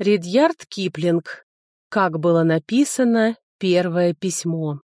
Ридьярд Киплинг. Как было написано первое письмо.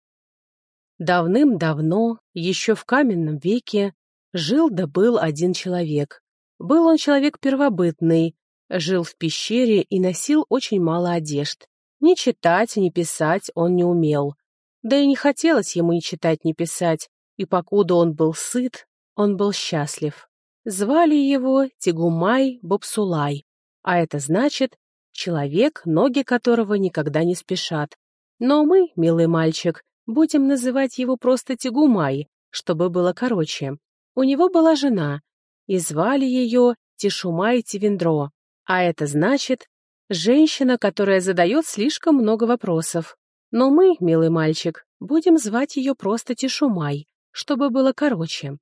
Давным-давно, еще в каменном веке, жил да был один человек. Был он человек первобытный, жил в пещере и носил очень мало одежд. Ни читать, ни писать он не умел. Да и не хотелось ему ни читать, ни писать, и покуда он был сыт, он был счастлив. Звали его Тигумай Бобсулай, а это значит Человек, ноги которого никогда не спешат. Но мы, милый мальчик, будем называть его просто Тигумай, чтобы было короче. У него была жена, и звали ее Тишумай Тивендро, а это значит «женщина, которая задает слишком много вопросов». Но мы, милый мальчик, будем звать ее просто Тишумай, чтобы было короче.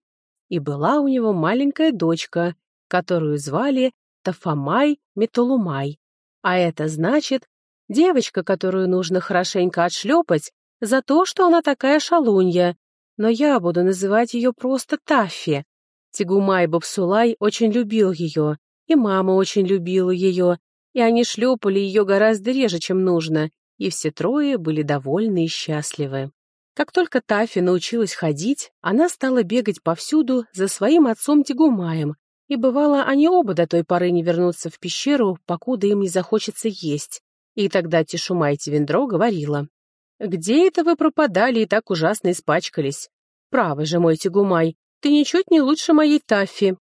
И была у него маленькая дочка, которую звали Тафамай Металумай, а это значит, девочка, которую нужно хорошенько отшлепать за то, что она такая шалунья. Но я буду называть ее просто Таффи. Тигумай Бабсулай очень любил ее, и мама очень любила ее, и они шлепали ее гораздо реже, чем нужно, и все трое были довольны и счастливы. Как только Таффи научилась ходить, она стала бегать повсюду за своим отцом Тигумаем, и бывало, они оба до той поры не вернутся в пещеру, покуда им не захочется есть. И тогда Тишума и Тивендро говорила, «Где это вы пропадали и так ужасно испачкались? Право же, мой Тигумай, ты ничуть не лучше моей Таффи».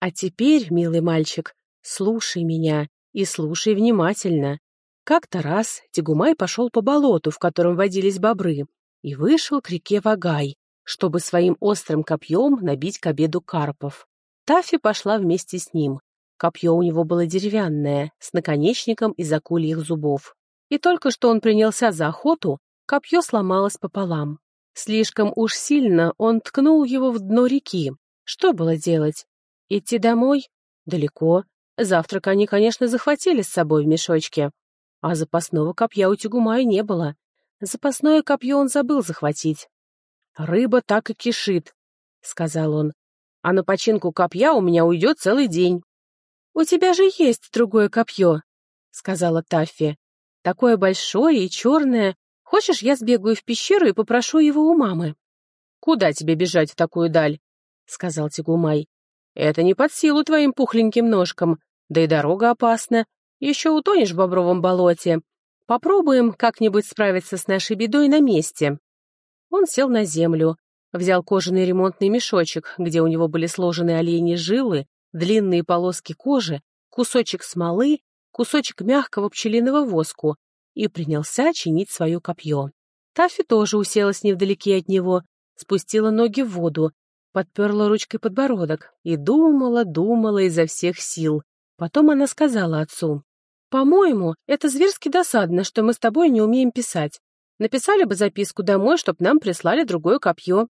А теперь, милый мальчик, слушай меня и слушай внимательно. Как-то раз Тигумай пошел по болоту, в котором водились бобры, и вышел к реке Вагай, чтобы своим острым копьем набить к обеду карпов. Таффи пошла вместе с ним. Копье у него было деревянное, с наконечником из акульих зубов. И только что он принялся за охоту, копье сломалось пополам. Слишком уж сильно он ткнул его в дно реки. Что было делать? Идти домой? Далеко. Завтрак они, конечно, захватили с собой в мешочке. А запасного копья у Тюгумая не было. Запасное копье он забыл захватить. «Рыба так и кишит», — сказал он а на починку копья у меня уйдет целый день». «У тебя же есть другое копье», — сказала Таффи. «Такое большое и черное. Хочешь, я сбегаю в пещеру и попрошу его у мамы?» «Куда тебе бежать в такую даль?» — сказал Тигумай. «Это не под силу твоим пухленьким ножкам, да и дорога опасна. Еще утонешь в бобровом болоте. Попробуем как-нибудь справиться с нашей бедой на месте». Он сел на землю, Взял кожаный ремонтный мешочек, где у него были сложены оленьи жилы, длинные полоски кожи, кусочек смолы, кусочек мягкого пчелиного воску и принялся чинить свое копье. Таффи тоже уселась невдалеке от него, спустила ноги в воду, подперла ручкой подбородок и думала, думала изо всех сил. Потом она сказала отцу, «По-моему, это зверски досадно, что мы с тобой не умеем писать. Написали бы записку домой, чтоб нам прислали другое копье.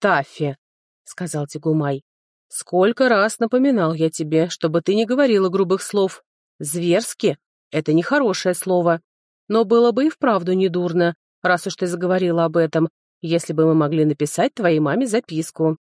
Таффи», — сказал Тигумай. «Сколько раз напоминал я тебе, чтобы ты не говорила грубых слов. Зверски — это нехорошее слово. Но было бы и вправду недурно, раз уж ты заговорила об этом, если бы мы могли написать твоей маме записку».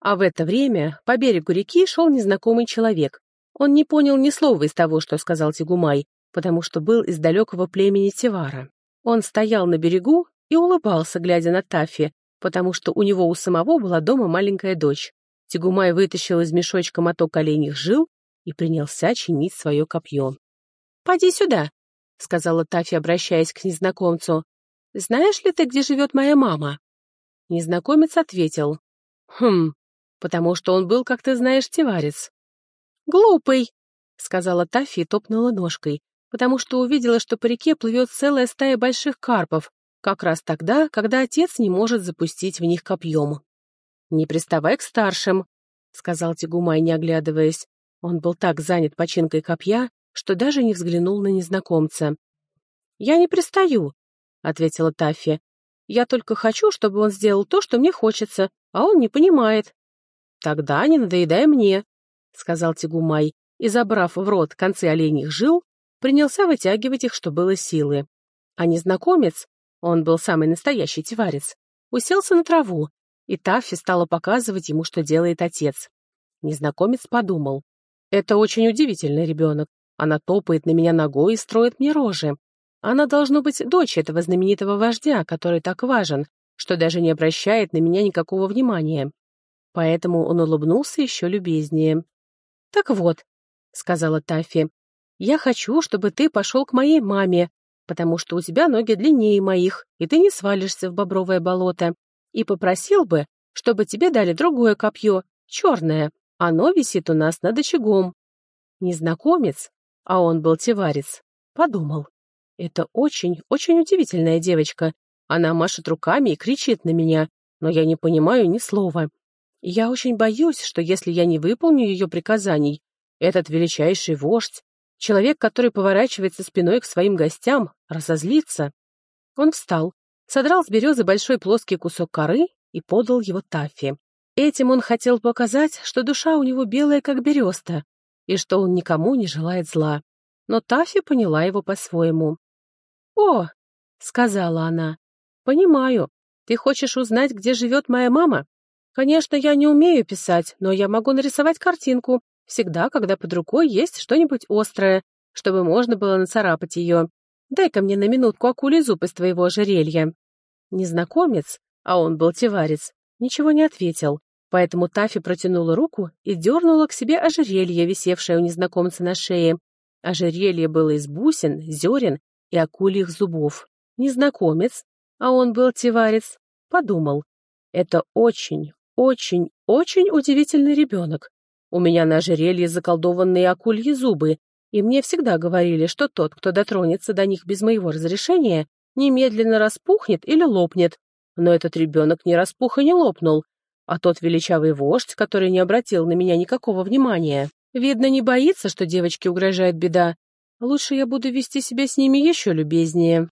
А в это время по берегу реки шел незнакомый человек. Он не понял ни слова из того, что сказал Тигумай, потому что был из далекого племени Тивара. Он стоял на берегу и улыбался, глядя на Таффи, потому что у него у самого была дома маленькая дочь. Тигумай вытащил из мешочка моток оленьих жил и принялся чинить свое копье. «Поди сюда», — сказала Тафи, обращаясь к незнакомцу. «Знаешь ли ты, где живет моя мама?» Незнакомец ответил. «Хм, потому что он был, как ты знаешь, теварец». «Глупый», — сказала Тафи и топнула ножкой, потому что увидела, что по реке плывет целая стая больших карпов, как раз тогда, когда отец не может запустить в них копьем. «Не приставай к старшим», — сказал Тигумай, не оглядываясь. Он был так занят починкой копья, что даже не взглянул на незнакомца. «Я не пристаю», — ответила Таффи. «Я только хочу, чтобы он сделал то, что мне хочется, а он не понимает». «Тогда не надоедай мне», — сказал Тигумай, и, забрав в рот концы оленьих жил, принялся вытягивать их, что было силы. А незнакомец, он был самый настоящий тиварец. Уселся на траву, и Таффи стала показывать ему, что делает отец. Незнакомец подумал. Это очень удивительный ребенок. Она топает на меня ногой и строит мне рожи. Она должно быть дочь этого знаменитого вождя, который так важен, что даже не обращает на меня никакого внимания. Поэтому он улыбнулся еще любезнее. «Так вот», — сказала Таффи, — «я хочу, чтобы ты пошел к моей маме, потому что у тебя ноги длиннее моих, и ты не свалишься в бобровое болото, и попросил бы, чтобы тебе дали другое копье, черное. Оно висит у нас над очагом». Незнакомец, а он был теварец, подумал. Это очень, очень удивительная девочка. Она машет руками и кричит на меня, но я не понимаю ни слова. Я очень боюсь, что если я не выполню ее приказаний, этот величайший вождь, человек, который поворачивается спиной к своим гостям, разозлится. Он встал, содрал с березы большой плоский кусок коры и подал его Таффи. Этим он хотел показать, что душа у него белая, как береста, и что он никому не желает зла. Но Таффи поняла его по-своему. «О!» — сказала она. «Понимаю. Ты хочешь узнать, где живет моя мама? Конечно, я не умею писать, но я могу нарисовать картинку, всегда, когда под рукой есть что-нибудь острое, чтобы можно было нацарапать ее. Дай-ка мне на минутку акулий зуб из твоего ожерелья». Незнакомец, а он был теварец, ничего не ответил, поэтому Тафи протянула руку и дернула к себе ожерелье, висевшее у незнакомца на шее. Ожерелье было из бусин, зерен и акульих зубов. Незнакомец, а он был теварец, подумал. Это очень, очень, очень удивительный ребенок. У меня на ожерелье заколдованные акульи зубы, и мне всегда говорили, что тот, кто дотронется до них без моего разрешения, немедленно распухнет или лопнет. Но этот ребенок не распух и не лопнул, а тот величавый вождь, который не обратил на меня никакого внимания, видно, не боится, что девочке угрожает беда. Лучше я буду вести себя с ними еще любезнее.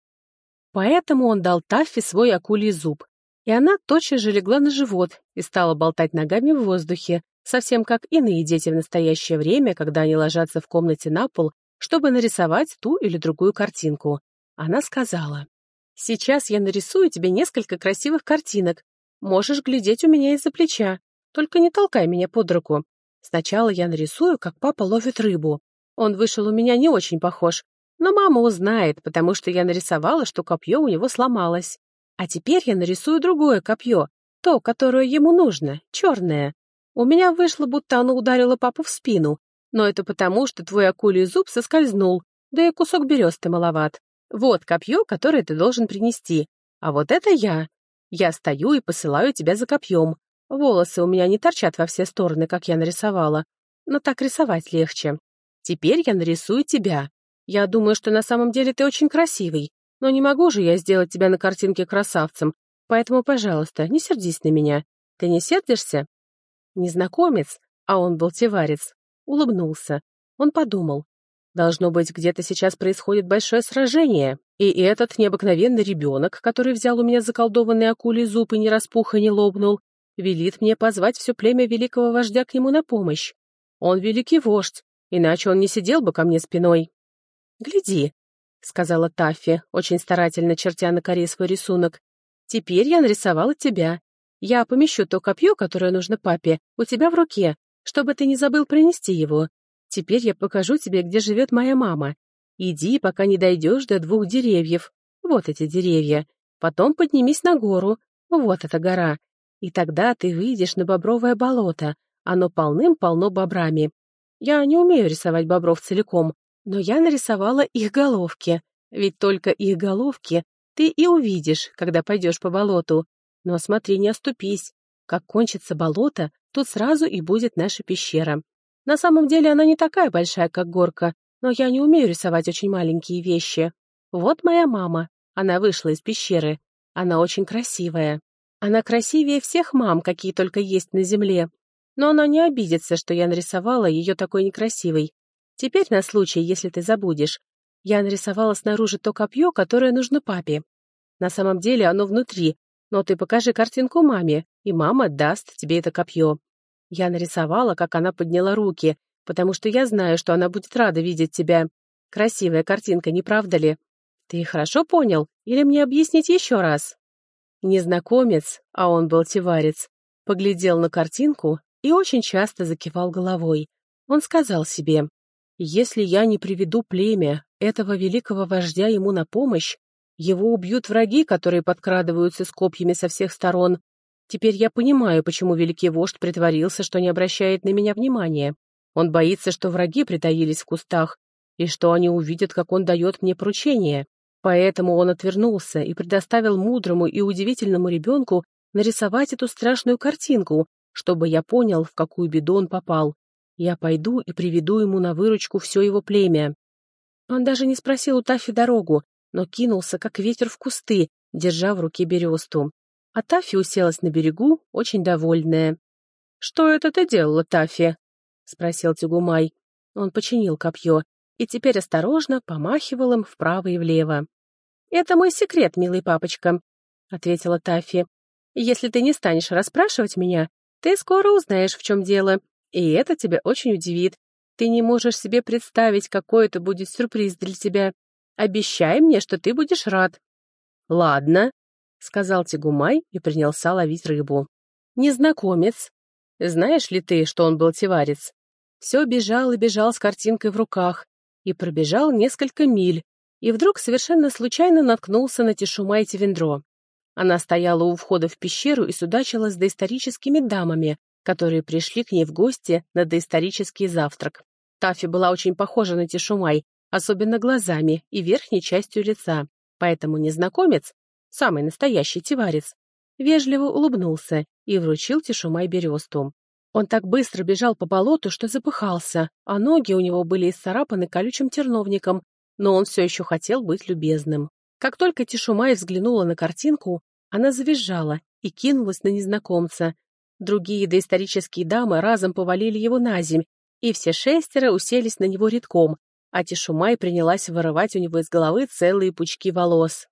Поэтому он дал Таффи свой акулий зуб, и она тотчас же легла на живот и стала болтать ногами в воздухе, совсем как иные дети в настоящее время, когда они ложатся в комнате на пол, чтобы нарисовать ту или другую картинку. Она сказала, «Сейчас я нарисую тебе несколько красивых картинок. Можешь глядеть у меня из-за плеча, только не толкай меня под руку. Сначала я нарисую, как папа ловит рыбу. Он вышел у меня не очень похож, но мама узнает, потому что я нарисовала, что копье у него сломалось. А теперь я нарисую другое копье, то, которое ему нужно, черное. У меня вышло, будто оно ударило папу в спину, но это потому, что твой акулий зуб соскользнул, да и кусок бересты маловат. Вот копье, которое ты должен принести. А вот это я. Я стою и посылаю тебя за копьем. Волосы у меня не торчат во все стороны, как я нарисовала. Но так рисовать легче. Теперь я нарисую тебя. Я думаю, что на самом деле ты очень красивый. Но не могу же я сделать тебя на картинке красавцем. Поэтому, пожалуйста, не сердись на меня. Ты не сердишься? Незнакомец, а он был теварец, улыбнулся. Он подумал. Должно быть, где-то сейчас происходит большое сражение, и этот необыкновенный ребенок, который взял у меня заколдованный акулий зуб и не распух и не лобнул, велит мне позвать все племя великого вождя к нему на помощь. Он великий вождь, иначе он не сидел бы ко мне спиной. «Гляди», — сказала Таффи, очень старательно чертя на коре свой рисунок. «Теперь я нарисовала тебя, я помещу то копье, которое нужно папе, у тебя в руке, чтобы ты не забыл принести его. Теперь я покажу тебе, где живет моя мама. Иди, пока не дойдешь до двух деревьев. Вот эти деревья. Потом поднимись на гору. Вот эта гора. И тогда ты выйдешь на бобровое болото. Оно полным-полно бобрами. Я не умею рисовать бобров целиком, но я нарисовала их головки. Ведь только их головки ты и увидишь, когда пойдешь по болоту. Но смотри, не оступись. Как кончится болото, тут сразу и будет наша пещера. На самом деле она не такая большая, как горка, но я не умею рисовать очень маленькие вещи. Вот моя мама. Она вышла из пещеры. Она очень красивая. Она красивее всех мам, какие только есть на земле. Но она не обидится, что я нарисовала ее такой некрасивой. Теперь на случай, если ты забудешь. Я нарисовала снаружи то копье, которое нужно папе. На самом деле оно внутри, но ты покажи картинку маме, и мама даст тебе это копье. Я нарисовала, как она подняла руки, потому что я знаю, что она будет рада видеть тебя. Красивая картинка, не правда ли? Ты хорошо понял? Или мне объяснить еще раз?» Незнакомец, а он был теварец, поглядел на картинку и очень часто закивал головой. Он сказал себе, Если я не приведу племя этого великого вождя ему на помощь, его убьют враги, которые подкрадываются с копьями со всех сторон. Теперь я понимаю, почему великий вождь притворился, что не обращает на меня внимания. Он боится, что враги притаились в кустах, и что они увидят, как он дает мне поручение. Поэтому он отвернулся и предоставил мудрому и удивительному ребенку нарисовать эту страшную картинку, чтобы я понял, в какую беду он попал. Я пойду и приведу ему на выручку все его племя. Он даже не спросил у Таффи дорогу, но кинулся, как ветер в кусты, держа в руке бересту. А Таффи уселась на берегу, очень довольная. «Что это ты делала, Таффи?» — спросил Тягумай. Он починил копье и теперь осторожно помахивал им вправо и влево. «Это мой секрет, милый папочка», — ответила Таффи. «Если ты не станешь расспрашивать меня, ты скоро узнаешь, в чем дело, и это тебя очень удивит. Ты не можешь себе представить, какой это будет сюрприз для тебя. Обещай мне, что ты будешь рад». «Ладно», — сказал Тигумай и принялся ловить рыбу. «Незнакомец. Знаешь ли ты, что он был тиварец?» Все бежал и бежал с картинкой в руках и пробежал несколько миль, и вдруг совершенно случайно наткнулся на Тишумай Тивендро. Она стояла у входа в пещеру и судачила с доисторическими дамами, которые пришли к ней в гости на доисторический завтрак. Тафи была очень похожа на Тишумай, особенно глазами и верхней частью лица, поэтому незнакомец, самый настоящий тиварец, вежливо улыбнулся и вручил Тишумай бересту. Он так быстро бежал по болоту, что запыхался, а ноги у него были исцарапаны колючим терновником, но он все еще хотел быть любезным. Как только Тишумай взглянула на картинку, она завизжала и кинулась на незнакомца, Другие доисторические дамы разом повалили его на земь, и все шестеро уселись на него редком, а Тишумай принялась вырывать у него из головы целые пучки волос.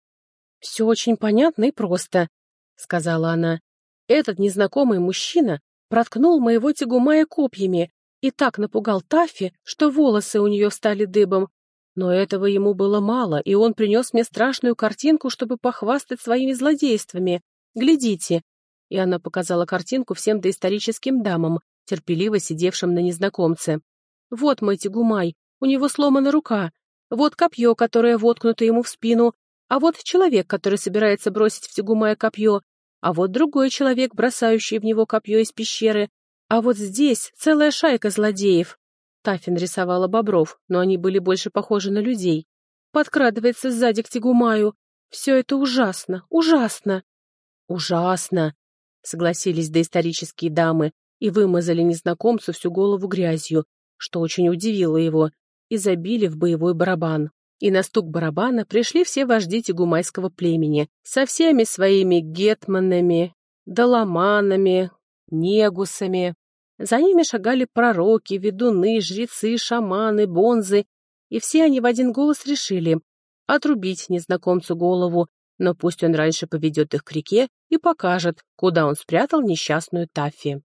«Все очень понятно и просто», — сказала она. «Этот незнакомый мужчина проткнул моего тягумая копьями и так напугал Таффи, что волосы у нее стали дыбом. Но этого ему было мало, и он принес мне страшную картинку, чтобы похвастать своими злодействами. Глядите, и она показала картинку всем доисторическим дамам, терпеливо сидевшим на незнакомце. «Вот мой тягумай, у него сломана рука, вот копье, которое воткнуто ему в спину, а вот человек, который собирается бросить в тягумая копье, а вот другой человек, бросающий в него копье из пещеры, а вот здесь целая шайка злодеев». Таффин рисовала бобров, но они были больше похожи на людей. Подкрадывается сзади к тягумаю. Все это ужасно, ужасно. Ужасно, согласились доисторические дамы и вымазали незнакомцу всю голову грязью, что очень удивило его, и забили в боевой барабан. И на стук барабана пришли все вожди тигумайского племени со всеми своими гетманами, доломанами, негусами. За ними шагали пророки, ведуны, жрецы, шаманы, бонзы, и все они в один голос решили отрубить незнакомцу голову но пусть он раньше поведет их к реке и покажет, куда он спрятал несчастную Таффи.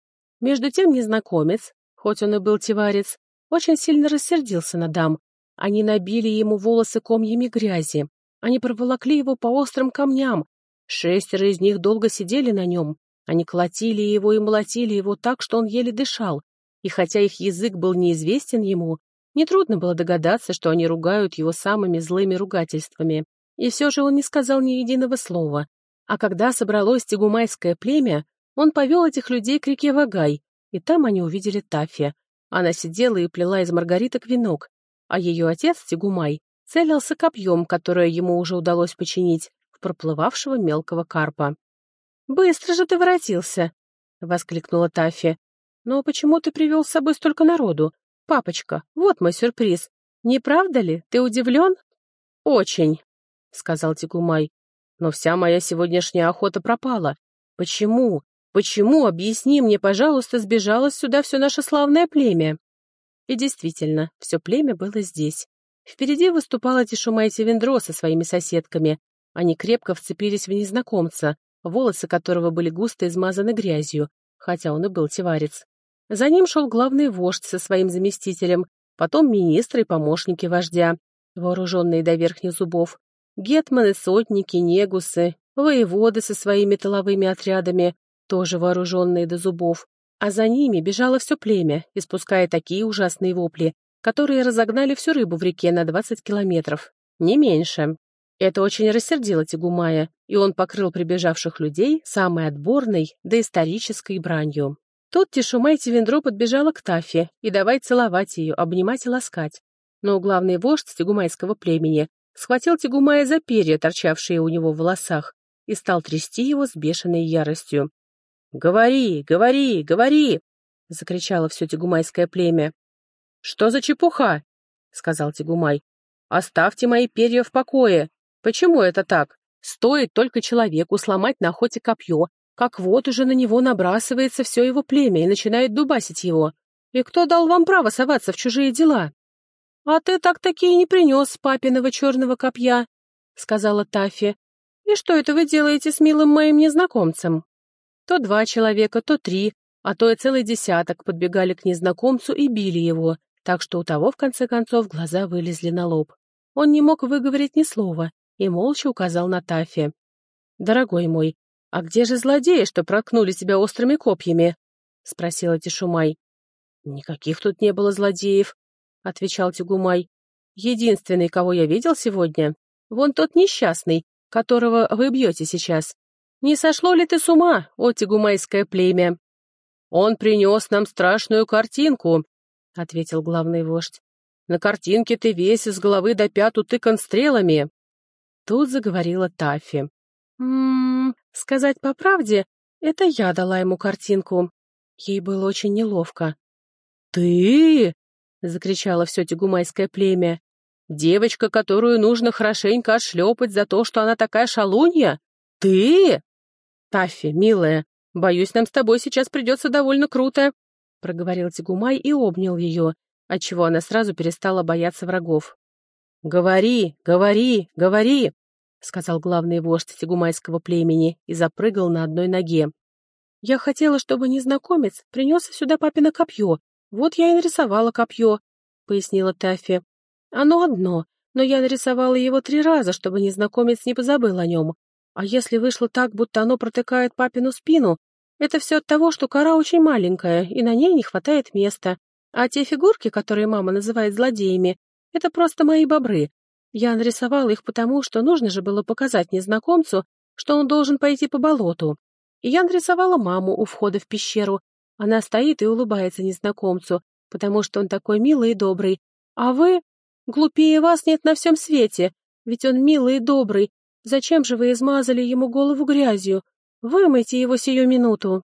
Между тем незнакомец, хоть он и был тиварец, очень сильно рассердился на дам. Они набили ему волосы комьями грязи. Они проволокли его по острым камням. Шестеро из них долго сидели на нем. Они колотили его и молотили его так, что он еле дышал. И хотя их язык был неизвестен ему, нетрудно было догадаться, что они ругают его самыми злыми ругательствами. И все же он не сказал ни единого слова. А когда собралось тигумайское племя, он повел этих людей к реке Вагай, и там они увидели Тафи. Она сидела и плела из маргариток венок, а ее отец, Тигумай, целился копьем, которое ему уже удалось починить, в проплывавшего мелкого карпа. «Быстро же ты воротился!» — воскликнула Тафи. «Но почему ты привел с собой столько народу? Папочка, вот мой сюрприз. Не правда ли? Ты удивлен?» «Очень!» — сказал Тикумай. «Но вся моя сегодняшняя охота пропала. Почему? Почему, объясни мне, пожалуйста, сбежалось сюда все наше славное племя?» И действительно, все племя было здесь. Впереди выступала Тишума и Тевендро со своими соседками. Они крепко вцепились в незнакомца, волосы которого были густо измазаны грязью, хотя он и был теварец. За ним шел главный вождь со своим заместителем, потом министры и помощники вождя, вооруженные до верхних зубов, Гетманы, сотники, негусы, воеводы со своими тыловыми отрядами, тоже вооруженные до зубов. А за ними бежало все племя, испуская такие ужасные вопли, которые разогнали всю рыбу в реке на 20 километров. Не меньше. Это очень рассердило Тигумая, и он покрыл прибежавших людей самой отборной доисторической бранью. Тут Тишумай Тивендро подбежала к Тафе и давай целовать ее, обнимать и ласкать. Но главный вождь тигумайского племени схватил Тигумая за перья, торчавшие у него в волосах, и стал трясти его с бешеной яростью. «Говори, говори, говори!» — закричало все тигумайское племя. «Что за чепуха?» — сказал Тигумай. «Оставьте мои перья в покое. Почему это так? Стоит только человеку сломать на охоте копье, как вот уже на него набрасывается все его племя и начинает дубасить его. И кто дал вам право соваться в чужие дела?» «А ты так-таки и не принес папиного черного копья», — сказала Таффи. «И что это вы делаете с милым моим незнакомцем?» То два человека, то три, а то и целый десяток подбегали к незнакомцу и били его, так что у того, в конце концов, глаза вылезли на лоб. Он не мог выговорить ни слова и молча указал на Тафи. «Дорогой мой, а где же злодеи, что проткнули тебя острыми копьями?» — спросила Тишумай. «Никаких тут не было злодеев», — отвечал Тигумай. «Единственный, кого я видел сегодня, вон тот несчастный, которого вы бьете сейчас. Не сошло ли ты с ума, о тигумайское племя?» «Он принес нам страшную картинку», — ответил главный вождь. «На картинке ты весь из головы до пят утыкан стрелами». Тут заговорила Таффи. «Ммм, сказать по правде, это я дала ему картинку. Ей было очень неловко». «Ты?» — закричало все тягумайское племя. «Девочка, которую нужно хорошенько отшлепать за то, что она такая шалунья? Ты?» «Таффи, милая, боюсь, нам с тобой сейчас придется довольно круто», — проговорил Тигумай и обнял ее, отчего она сразу перестала бояться врагов. «Говори, говори, говори!» — сказал главный вождь тигумайского племени и запрыгал на одной ноге. «Я хотела, чтобы незнакомец принес сюда папино копье. Вот я и нарисовала копье», — пояснила Таффи. «Оно одно, но я нарисовала его три раза, чтобы незнакомец не позабыл о нем. А если вышло так, будто оно протыкает папину спину, это все от того, что кора очень маленькая, и на ней не хватает места. А те фигурки, которые мама называет злодеями, это просто мои бобры. Я нарисовала их потому, что нужно же было показать незнакомцу, что он должен пойти по болоту. И я нарисовала маму у входа в пещеру. Она стоит и улыбается незнакомцу, потому что он такой милый и добрый. А вы? Глупее вас нет на всем свете, ведь он милый и добрый. Зачем же вы измазали ему голову грязью? Вымойте его сию минуту.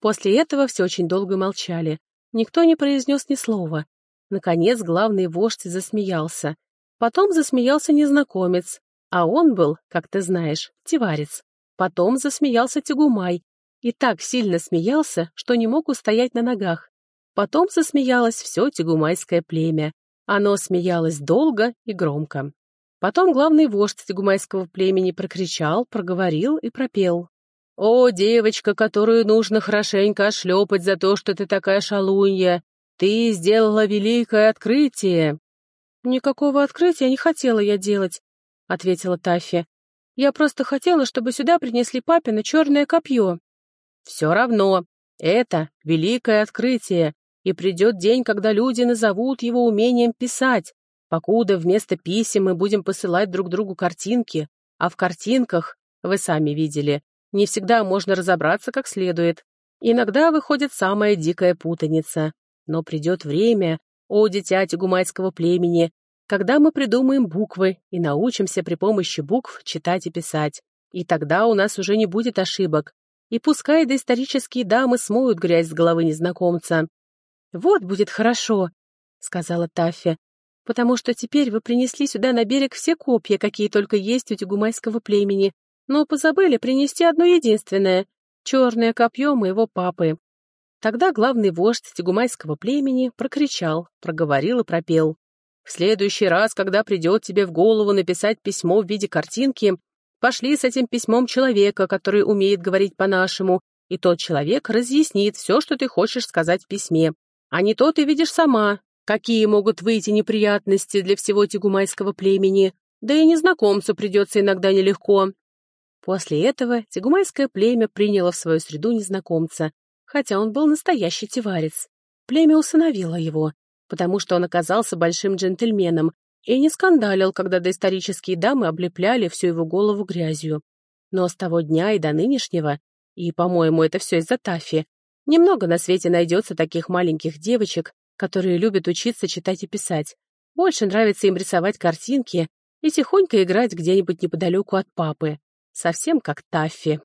После этого все очень долго молчали. Никто не произнес ни слова. Наконец главный вождь засмеялся. Потом засмеялся незнакомец, а он был, как ты знаешь, тиварец. Потом засмеялся Тягумай и так сильно смеялся, что не мог устоять на ногах. Потом засмеялось все тягумайское племя. Оно смеялось долго и громко. Потом главный вождь тягумайского племени прокричал, проговорил и пропел. «О, девочка, которую нужно хорошенько ошлепать за то, что ты такая шалунья! Ты сделала великое открытие!» «Никакого открытия не хотела я делать», — ответила Таффи. «Я просто хотела, чтобы сюда принесли папе черное копье». «Все равно. Это великое открытие, и придет день, когда люди назовут его умением писать, покуда вместо писем мы будем посылать друг другу картинки, а в картинках, вы сами видели, не всегда можно разобраться как следует. Иногда выходит самая дикая путаница. Но придет время, о, дитя тягумайского племени, когда мы придумаем буквы и научимся при помощи букв читать и писать. И тогда у нас уже не будет ошибок. И пускай доисторические дамы смоют грязь с головы незнакомца. «Вот будет хорошо», — сказала Таффи, «потому что теперь вы принесли сюда на берег все копья, какие только есть у тягумайского племени, но позабыли принести одно единственное — черное копье моего папы. Тогда главный вождь тягумайского племени прокричал, проговорил и пропел. «В следующий раз, когда придет тебе в голову написать письмо в виде картинки, пошли с этим письмом человека, который умеет говорить по-нашему, и тот человек разъяснит все, что ты хочешь сказать в письме. А не то ты видишь сама, какие могут выйти неприятности для всего тягумайского племени, да и незнакомцу придется иногда нелегко». После этого тягумайское племя приняло в свою среду незнакомца, хотя он был настоящий тиварец. Племя усыновило его. потому что он оказался большим джентльменом и не скандалил, когда доисторические дамы облепляли всю его голову грязью. Но с того дня и до нынешнего, и, по-моему, это все из-за Таффи, немного на свете найдется таких маленьких девочек, которые любят учиться читать и писать. Больше нравится им рисовать картинки и тихонько играть где-нибудь неподалеку от папы. Совсем как Таффи.